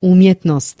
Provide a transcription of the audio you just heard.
umiejętność.